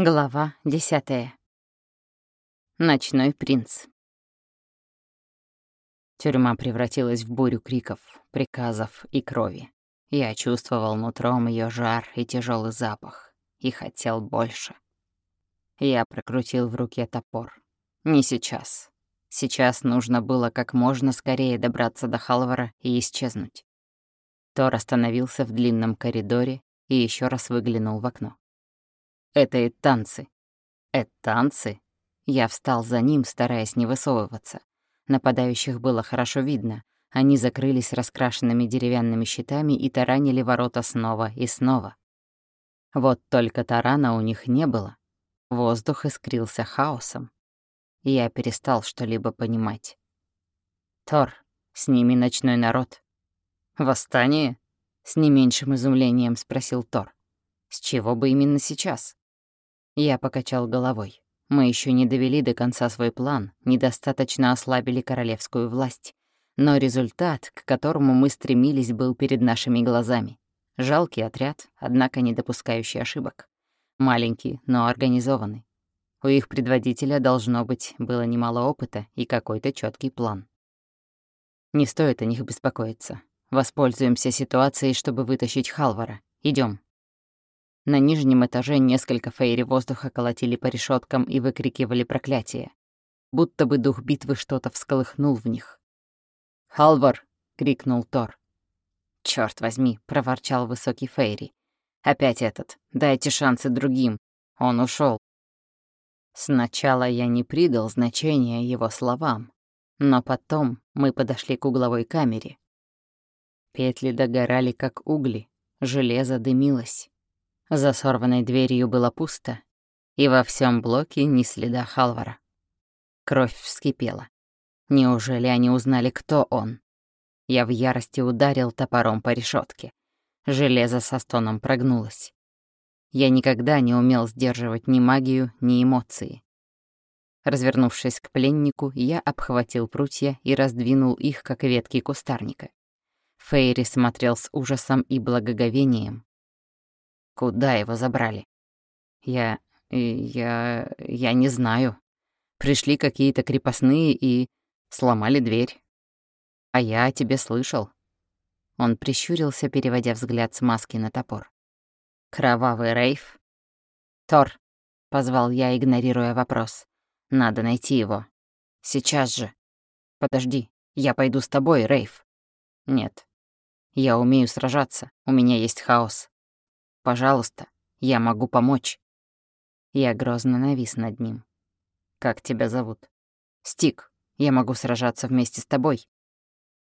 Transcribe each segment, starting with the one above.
Глава десятая. Ночной принц. Тюрьма превратилась в бурю криков, приказов и крови. Я чувствовал нутром ее жар и тяжелый запах, и хотел больше. Я прокрутил в руке топор. Не сейчас. Сейчас нужно было как можно скорее добраться до Халвара и исчезнуть. Тор остановился в длинном коридоре и еще раз выглянул в окно. Это и танцы. Это танцы. Я встал за ним, стараясь не высовываться. Нападающих было хорошо видно. Они закрылись раскрашенными деревянными щитами и таранили ворота снова и снова. Вот только тарана у них не было. Воздух искрился хаосом. Я перестал что-либо понимать. «Тор, сними ночной народ». «Восстание?» — с не меньшим изумлением спросил Тор. «С чего бы именно сейчас?» Я покачал головой. Мы еще не довели до конца свой план, недостаточно ослабили королевскую власть. Но результат, к которому мы стремились, был перед нашими глазами. Жалкий отряд, однако не допускающий ошибок. Маленький, но организованный. У их предводителя, должно быть, было немало опыта и какой-то четкий план. Не стоит о них беспокоиться. Воспользуемся ситуацией, чтобы вытащить Халвара. Идем. На нижнем этаже несколько фейри воздуха колотили по решеткам и выкрикивали проклятия. Будто бы дух битвы что-то всколыхнул в них. «Халвар!» — крикнул Тор. «Чёрт возьми!» — проворчал высокий фейри. «Опять этот. Дайте шансы другим. Он ушел. Сначала я не придал значения его словам, но потом мы подошли к угловой камере. Петли догорали, как угли, железо дымилось. За сорванной дверью было пусто, и во всем блоке ни следа Халвара. Кровь вскипела. Неужели они узнали, кто он? Я в ярости ударил топором по решетке. Железо со стоном прогнулось. Я никогда не умел сдерживать ни магию, ни эмоции. Развернувшись к пленнику, я обхватил прутья и раздвинул их, как ветки кустарника. Фейри смотрел с ужасом и благоговением. Куда его забрали? Я... я... я не знаю. Пришли какие-то крепостные и сломали дверь. А я о тебе слышал. Он прищурился, переводя взгляд с маски на топор. Кровавый рейф? Тор, позвал я, игнорируя вопрос. Надо найти его. Сейчас же. Подожди, я пойду с тобой, Рейф. Нет. Я умею сражаться, у меня есть хаос. Пожалуйста, я могу помочь». Я грозно навис над ним. «Как тебя зовут?» «Стик. Я могу сражаться вместе с тобой».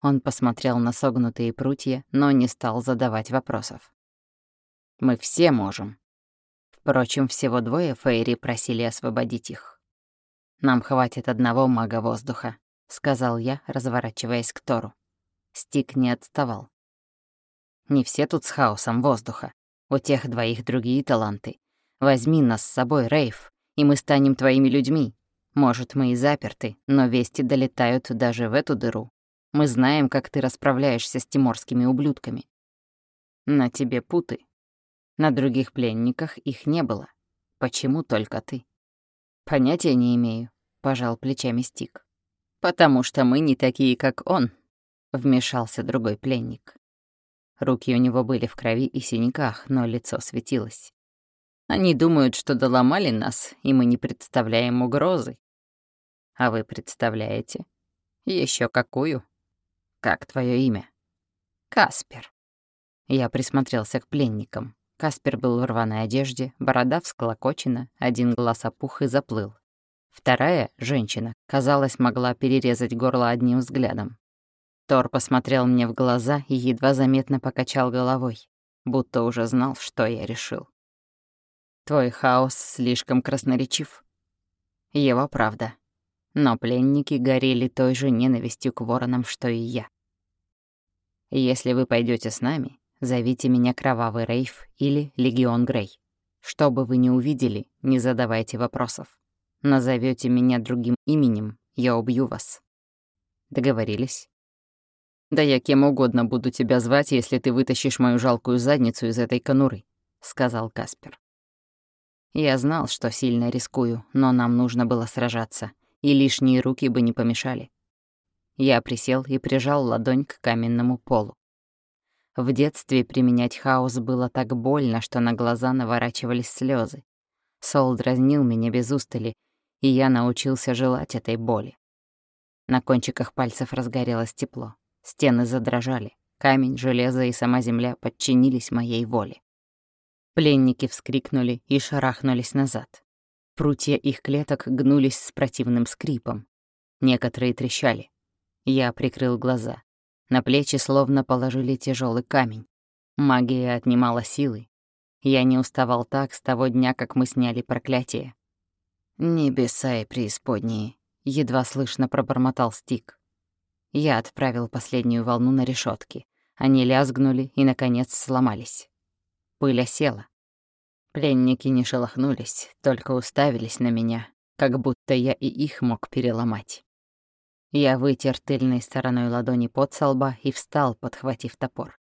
Он посмотрел на согнутые прутья, но не стал задавать вопросов. «Мы все можем». Впрочем, всего двое Фейри просили освободить их. «Нам хватит одного мага воздуха», — сказал я, разворачиваясь к Тору. Стик не отставал. «Не все тут с хаосом воздуха. У тех двоих другие таланты. Возьми нас с собой, Рейв, и мы станем твоими людьми. Может, мы и заперты, но вести долетают даже в эту дыру. Мы знаем, как ты расправляешься с тиморскими ублюдками. На тебе путы. На других пленниках их не было. Почему только ты? Понятия не имею, пожал плечами Стик. Потому что мы не такие, как он, вмешался другой пленник. Руки у него были в крови и синяках, но лицо светилось. Они думают, что доломали нас, и мы не представляем угрозы. А вы представляете? Еще какую? Как твое имя? Каспер. Я присмотрелся к пленникам. Каспер был в рваной одежде, борода всколокочена, один глаз опух и заплыл. Вторая, женщина, казалось, могла перерезать горло одним взглядом. Тор посмотрел мне в глаза и едва заметно покачал головой, будто уже знал, что я решил. Твой хаос слишком красноречив. Его правда. Но пленники горели той же ненавистью к воронам, что и я. Если вы пойдете с нами, зовите меня Кровавый Рейф или Легион Грей. Что бы вы ни увидели, не задавайте вопросов. Назовете меня другим именем, я убью вас. Договорились? «Да я кем угодно буду тебя звать, если ты вытащишь мою жалкую задницу из этой конуры», — сказал Каспер. Я знал, что сильно рискую, но нам нужно было сражаться, и лишние руки бы не помешали. Я присел и прижал ладонь к каменному полу. В детстве применять хаос было так больно, что на глаза наворачивались слезы. Сол дразнил меня без устали, и я научился желать этой боли. На кончиках пальцев разгорелось тепло. Стены задрожали. Камень, железо и сама земля подчинились моей воле. Пленники вскрикнули и шарахнулись назад. Прутья их клеток гнулись с противным скрипом. Некоторые трещали. Я прикрыл глаза. На плечи словно положили тяжелый камень. Магия отнимала силы. Я не уставал так с того дня, как мы сняли проклятие. «Небеса и преисподние», — едва слышно пробормотал Стик. Я отправил последнюю волну на решетки. Они лязгнули и, наконец, сломались. Пыль осела. Пленники не шелохнулись, только уставились на меня, как будто я и их мог переломать. Я вытер тыльной стороной ладони под лба и встал, подхватив топор.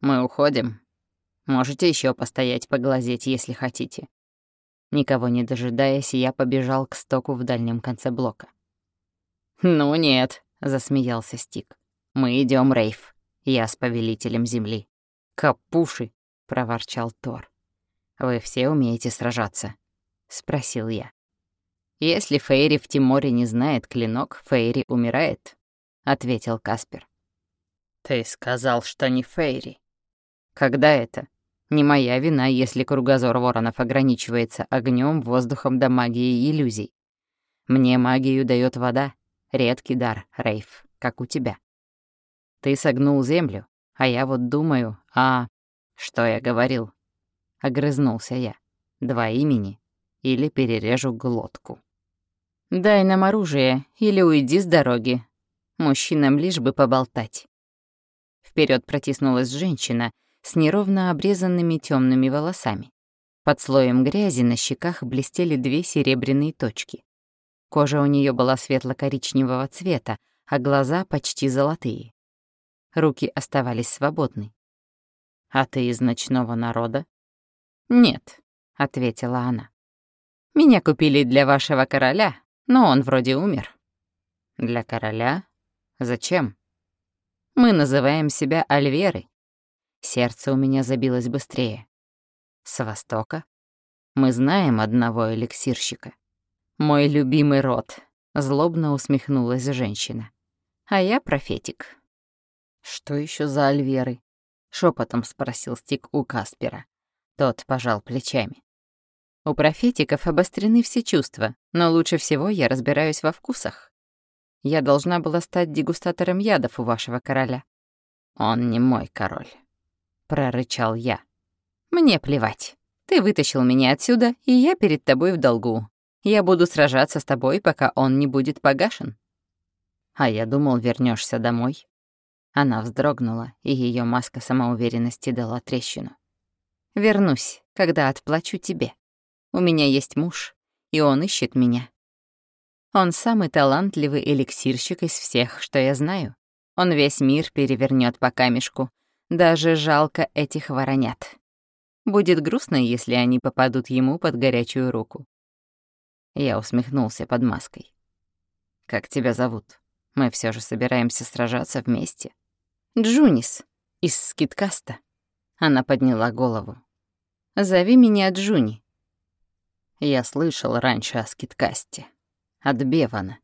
«Мы уходим. Можете еще постоять, поглазеть, если хотите». Никого не дожидаясь, я побежал к стоку в дальнем конце блока. «Ну нет», — засмеялся Стик. «Мы идем, Рейф. Я с повелителем земли». «Капуши!» — проворчал Тор. «Вы все умеете сражаться?» — спросил я. «Если Фейри в Тиморе не знает клинок, Фейри умирает», — ответил Каспер. «Ты сказал, что не Фейри». «Когда это? Не моя вина, если кругозор воронов ограничивается огнем, воздухом да магией иллюзий. Мне магию дает вода, редкий дар, Рейф, как у тебя. Ты согнул землю, а я вот думаю, а... Что я говорил? Огрызнулся я. Два имени или перережу глотку. Дай нам оружие или уйди с дороги. Мужчинам лишь бы поболтать. Вперед протиснулась женщина с неровно обрезанными темными волосами. Под слоем грязи на щеках блестели две серебряные точки. Кожа у нее была светло-коричневого цвета, а глаза почти золотые руки оставались свободны. «А ты из ночного народа?» «Нет», — ответила она. «Меня купили для вашего короля, но он вроде умер». «Для короля? Зачем?» «Мы называем себя Альверы». Сердце у меня забилось быстрее. «С востока?» «Мы знаем одного эликсирщика». «Мой любимый род», — злобно усмехнулась женщина. «А я профетик». «Что еще за альверы?» — шепотом спросил Стик у Каспера. Тот пожал плечами. «У профетиков обострены все чувства, но лучше всего я разбираюсь во вкусах. Я должна была стать дегустатором ядов у вашего короля». «Он не мой король», — прорычал я. «Мне плевать. Ты вытащил меня отсюда, и я перед тобой в долгу. Я буду сражаться с тобой, пока он не будет погашен». «А я думал, вернешься домой», она вздрогнула, и ее маска самоуверенности дала трещину. «Вернусь, когда отплачу тебе. У меня есть муж, и он ищет меня. Он самый талантливый эликсирщик из всех, что я знаю. Он весь мир перевернет по камешку. Даже жалко этих воронят. Будет грустно, если они попадут ему под горячую руку». Я усмехнулся под маской. «Как тебя зовут? Мы все же собираемся сражаться вместе». Джунис из Скиткаста. Она подняла голову. «Зови меня Джуни». Я слышал раньше о Скиткасте. От Бевана.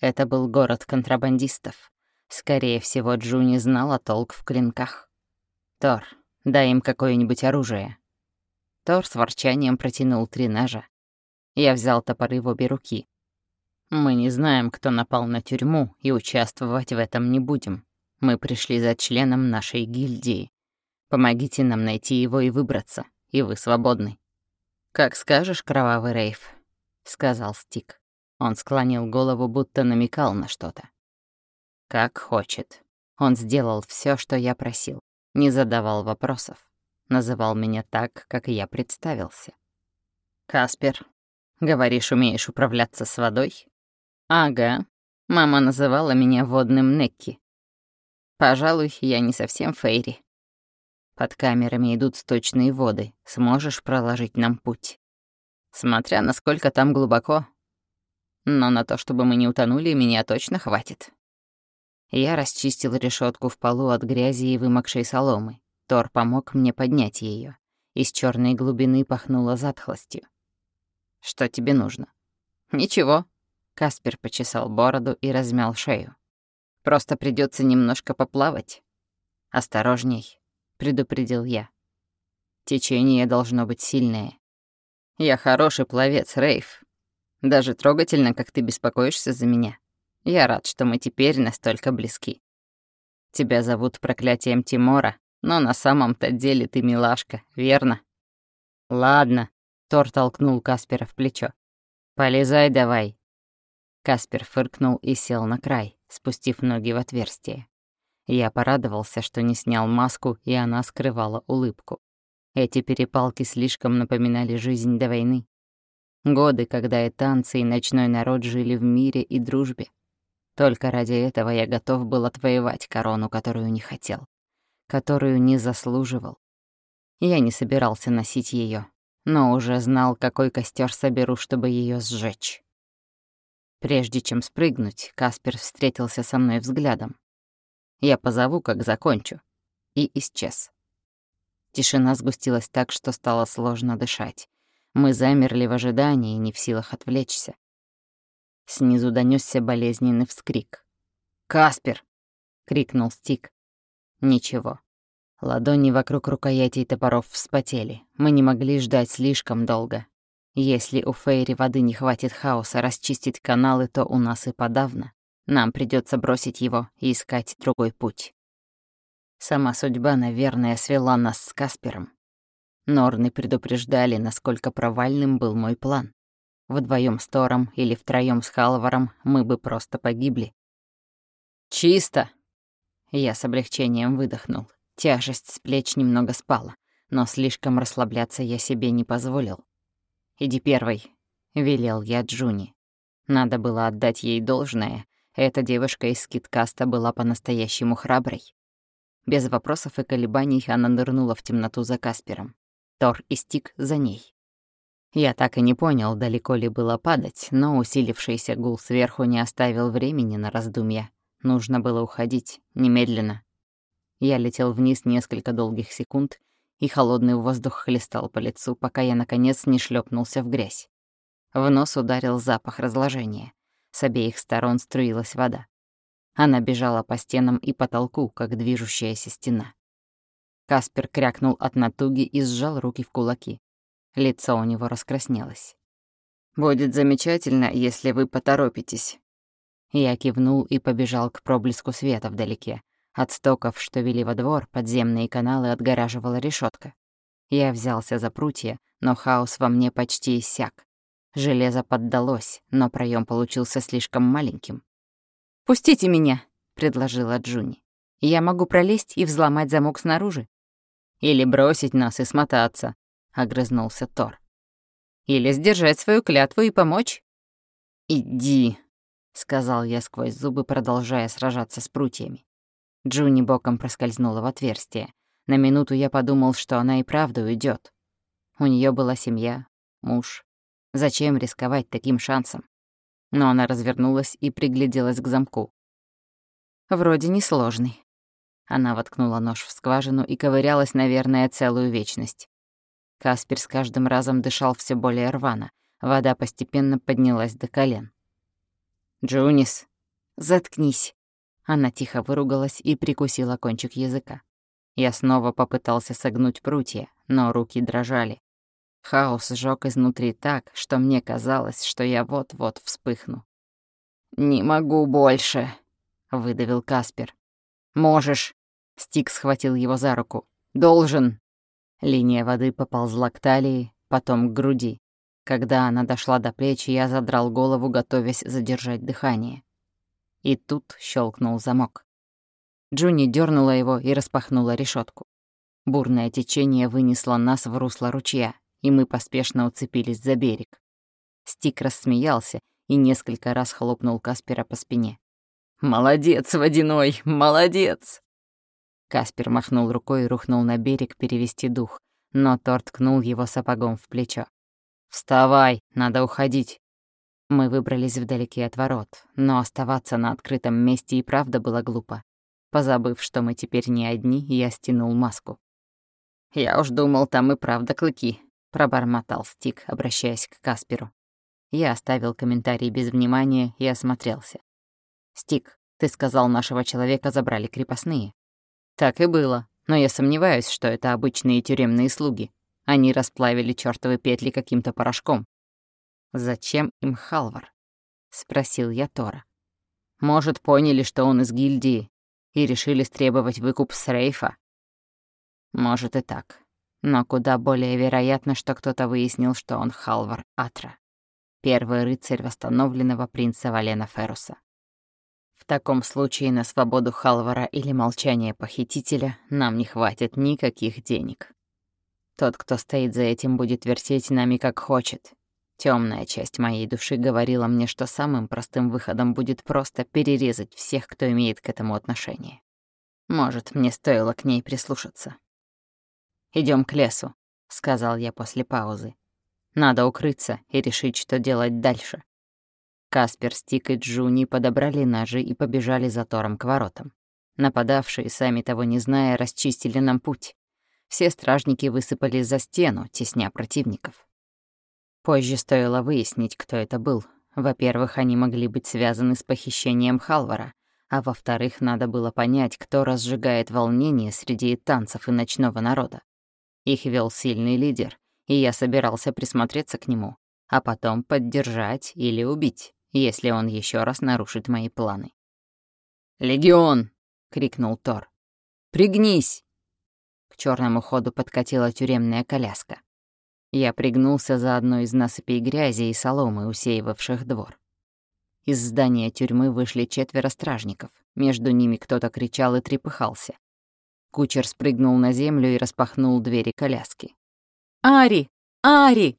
Это был город контрабандистов. Скорее всего, Джуни знала толк в клинках. «Тор, дай им какое-нибудь оружие». Тор с ворчанием протянул три ножа. Я взял топоры в обе руки. «Мы не знаем, кто напал на тюрьму, и участвовать в этом не будем. Мы пришли за членом нашей гильдии. Помогите нам найти его и выбраться, и вы свободны». «Как скажешь, кровавый Рейф», — сказал Стик. Он склонил голову, будто намекал на что-то. «Как хочет. Он сделал все, что я просил. Не задавал вопросов. Называл меня так, как я представился. «Каспер, говоришь, умеешь управляться с водой?» «Ага. Мама называла меня водным Некки. Пожалуй, я не совсем Фейри. Под камерами идут сточные воды. Сможешь проложить нам путь? Смотря насколько там глубоко. Но на то, чтобы мы не утонули, меня точно хватит. Я расчистил решетку в полу от грязи и вымокшей соломы. Тор помог мне поднять ее. Из черной глубины пахнуло затхлостью. «Что тебе нужно?» «Ничего». Каспер почесал бороду и размял шею. «Просто придется немножко поплавать». «Осторожней», — предупредил я. «Течение должно быть сильное». «Я хороший пловец, Рейв. Даже трогательно, как ты беспокоишься за меня. Я рад, что мы теперь настолько близки. Тебя зовут проклятием Тимора, но на самом-то деле ты милашка, верно? Ладно, Тор толкнул Каспера в плечо. Полезай давай. Каспер фыркнул и сел на край, спустив ноги в отверстие. Я порадовался, что не снял маску, и она скрывала улыбку. Эти перепалки слишком напоминали жизнь до войны. Годы, когда и танцы, и ночной народ жили в мире и дружбе. Только ради этого я готов был отвоевать корону, которую не хотел, которую не заслуживал. Я не собирался носить ее, но уже знал, какой костер соберу, чтобы ее сжечь. Прежде чем спрыгнуть, Каспер встретился со мной взглядом. Я позову, как закончу. И исчез. Тишина сгустилась так, что стало сложно дышать. Мы замерли в ожидании, не в силах отвлечься. Снизу донесся болезненный вскрик. «Каспер!» — крикнул Стик. Ничего. Ладони вокруг рукоятей топоров вспотели. Мы не могли ждать слишком долго. Если у Фейри воды не хватит хаоса расчистить каналы, то у нас и подавно. Нам придется бросить его и искать другой путь. Сама судьба, наверное, свела нас с Каспером. Норны предупреждали, насколько провальным был мой план. Вдвоем с Тором или втроем с Халваром мы бы просто погибли. «Чисто!» Я с облегчением выдохнул. Тяжесть с плеч немного спала, но слишком расслабляться я себе не позволил. «Иди первой», — велел я Джуни. Надо было отдать ей должное. Эта девушка из скиткаста была по-настоящему храброй. Без вопросов и колебаний она нырнула в темноту за Каспером. Тор и Стик за ней. Я так и не понял, далеко ли было падать, но усилившийся гул сверху не оставил времени на раздумья. Нужно было уходить, немедленно. Я летел вниз несколько долгих секунд, и холодный воздух хлестал по лицу, пока я, наконец, не шлепнулся в грязь. В нос ударил запах разложения. С обеих сторон струилась вода. Она бежала по стенам и потолку, как движущаяся стена. Каспер крякнул от натуги и сжал руки в кулаки. Лицо у него раскраснелось. «Будет замечательно, если вы поторопитесь». Я кивнул и побежал к проблеску света вдалеке. От стоков, что вели во двор, подземные каналы отгораживала решетка. Я взялся за прутья, но хаос во мне почти иссяк. Железо поддалось, но проем получился слишком маленьким. «Пустите меня», — предложила Джуни. «Я могу пролезть и взломать замок снаружи». «Или бросить нас и смотаться», огрызнулся Тор. «Или сдержать свою клятву и помочь?» «Иди», — сказал я сквозь зубы, продолжая сражаться с прутьями. Джуни боком проскользнула в отверстие. На минуту я подумал, что она и правда уйдет. У нее была семья, муж. Зачем рисковать таким шансом? Но она развернулась и пригляделась к замку. Вроде несложный. Она воткнула нож в скважину и ковырялась, наверное, целую вечность. Каспер с каждым разом дышал все более рвано. Вода постепенно поднялась до колен. «Джунис!» «Заткнись!» Она тихо выругалась и прикусила кончик языка. Я снова попытался согнуть прутья, но руки дрожали. Хаос сжёг изнутри так, что мне казалось, что я вот-вот вспыхну. «Не могу больше», — выдавил Каспер. «Можешь». Стик схватил его за руку. «Должен». Линия воды поползла к талии, потом к груди. Когда она дошла до плеч, я задрал голову, готовясь задержать дыхание. И тут щелкнул замок. Джуни дернула его и распахнула решетку. Бурное течение вынесло нас в русло ручья, и мы поспешно уцепились за берег. Стик рассмеялся и несколько раз хлопнул Каспера по спине. «Молодец, водяной, молодец!» Каспер махнул рукой и рухнул на берег перевести дух, но Тор ткнул его сапогом в плечо. «Вставай, надо уходить». Мы выбрались вдалеке от ворот, но оставаться на открытом месте и правда было глупо. Позабыв, что мы теперь не одни, я стянул маску. «Я уж думал, там и правда клыки», — пробормотал Стик, обращаясь к Касперу. Я оставил комментарий без внимания и осмотрелся. «Стик, ты сказал, нашего человека забрали крепостные». «Так и было, но я сомневаюсь, что это обычные тюремные слуги. Они расплавили чёртовы петли каким-то порошком». «Зачем им Халвар?» — спросил я Тора. «Может, поняли, что он из гильдии, и решили стребовать выкуп с Рейфа?» «Может и так. Но куда более вероятно, что кто-то выяснил, что он Халвар Атра, первый рыцарь восстановленного принца Валена Феруса. В таком случае на свободу Халвара или молчание похитителя нам не хватит никаких денег. Тот, кто стоит за этим, будет вертеть нами как хочет. Темная часть моей души говорила мне, что самым простым выходом будет просто перерезать всех, кто имеет к этому отношение. Может, мне стоило к ней прислушаться. Идем к лесу», — сказал я после паузы. «Надо укрыться и решить, что делать дальше». Каспер, Стик и Джуни подобрали ножи и побежали за Тором к воротам. Нападавшие, сами того не зная, расчистили нам путь. Все стражники высыпали за стену, тесня противников. Позже стоило выяснить, кто это был. Во-первых, они могли быть связаны с похищением Халвара, а во-вторых, надо было понять, кто разжигает волнение среди танцев и ночного народа. Их вел сильный лидер, и я собирался присмотреться к нему, а потом поддержать или убить если он еще раз нарушит мои планы. «Легион!» — крикнул Тор. «Пригнись!» К черному ходу подкатила тюремная коляска. Я пригнулся за одной из насыпей грязи и соломы, усеивавших двор. Из здания тюрьмы вышли четверо стражников. Между ними кто-то кричал и трепыхался. Кучер спрыгнул на землю и распахнул двери коляски. «Ари! Ари!»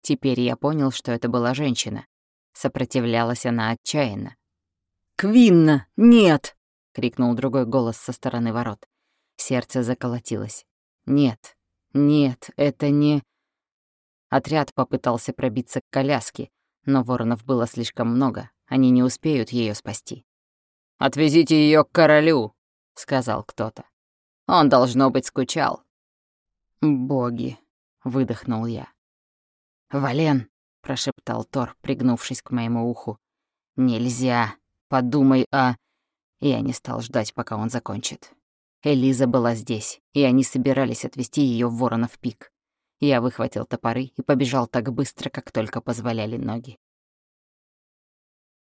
Теперь я понял, что это была женщина. Сопротивлялась она отчаянно. «Квинна, нет!» — крикнул другой голос со стороны ворот. Сердце заколотилось. «Нет, нет, это не...» Отряд попытался пробиться к коляске, но воронов было слишком много, они не успеют ее спасти. «Отвезите ее к королю», — сказал кто-то. «Он, должно быть, скучал». «Боги», — выдохнул я. «Вален», — прошептал Тор, пригнувшись к моему уху. «Нельзя. Подумай о...» Я не стал ждать, пока он закончит. Элиза была здесь, и они собирались отвезти ее в Воронов пик. Я выхватил топоры и побежал так быстро, как только позволяли ноги.